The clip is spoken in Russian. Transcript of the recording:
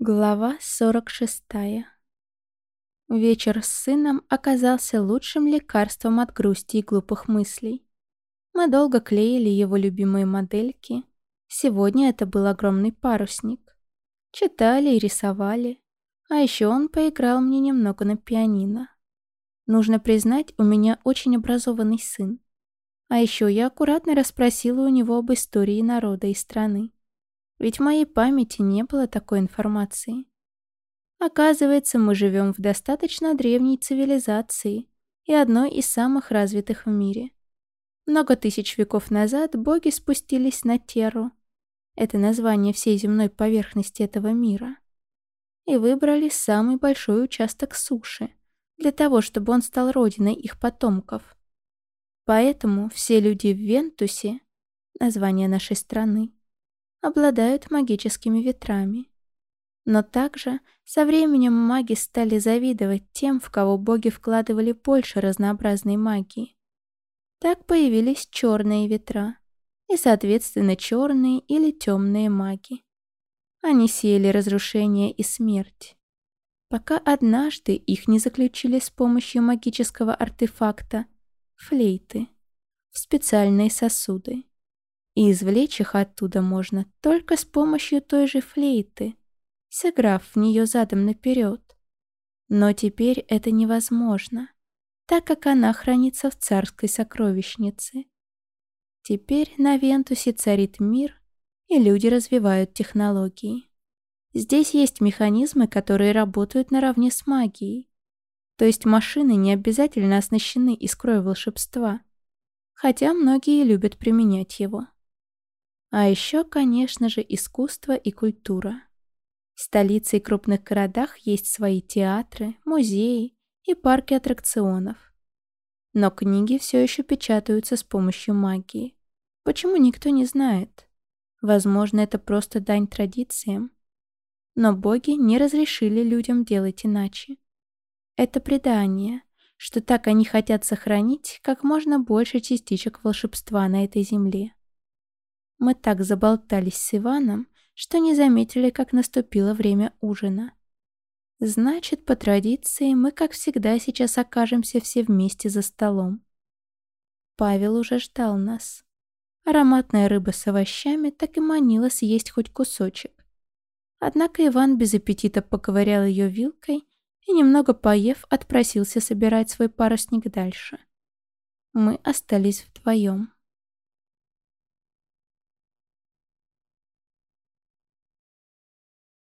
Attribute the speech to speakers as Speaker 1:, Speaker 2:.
Speaker 1: Глава 46 Вечер с сыном оказался лучшим лекарством от грусти и глупых мыслей. Мы долго клеили его любимые модельки. Сегодня это был огромный парусник. Читали и рисовали. А еще он поиграл мне немного на пианино. Нужно признать, у меня очень образованный сын. А еще я аккуратно расспросила у него об истории народа и страны. Ведь в моей памяти не было такой информации. Оказывается, мы живем в достаточно древней цивилизации и одной из самых развитых в мире. Много тысяч веков назад боги спустились на Терру. Это название всей земной поверхности этого мира. И выбрали самый большой участок суши, для того, чтобы он стал родиной их потомков. Поэтому все люди в Вентусе, название нашей страны, обладают магическими ветрами. Но также со временем маги стали завидовать тем, в кого боги вкладывали больше разнообразной магии. Так появились черные ветра и, соответственно, черные или темные маги. Они сеяли разрушение и смерть. Пока однажды их не заключили с помощью магического артефакта — флейты — в специальные сосуды и извлечь их оттуда можно только с помощью той же флейты, сыграв в нее задом наперед. Но теперь это невозможно, так как она хранится в царской сокровищнице. Теперь на Вентусе царит мир, и люди развивают технологии. Здесь есть механизмы, которые работают наравне с магией. То есть машины не обязательно оснащены искрой волшебства, хотя многие любят применять его. А еще, конечно же, искусство и культура. В столице и крупных городах есть свои театры, музеи и парки аттракционов. Но книги все еще печатаются с помощью магии. Почему никто не знает? Возможно, это просто дань традициям. Но боги не разрешили людям делать иначе. Это предание, что так они хотят сохранить как можно больше частичек волшебства на этой земле. Мы так заболтались с Иваном, что не заметили, как наступило время ужина. Значит, по традиции, мы, как всегда, сейчас окажемся все вместе за столом. Павел уже ждал нас. Ароматная рыба с овощами так и манила съесть хоть кусочек. Однако Иван без аппетита поковырял ее вилкой и, немного поев, отпросился собирать свой парусник дальше. Мы остались вдвоем.